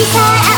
she said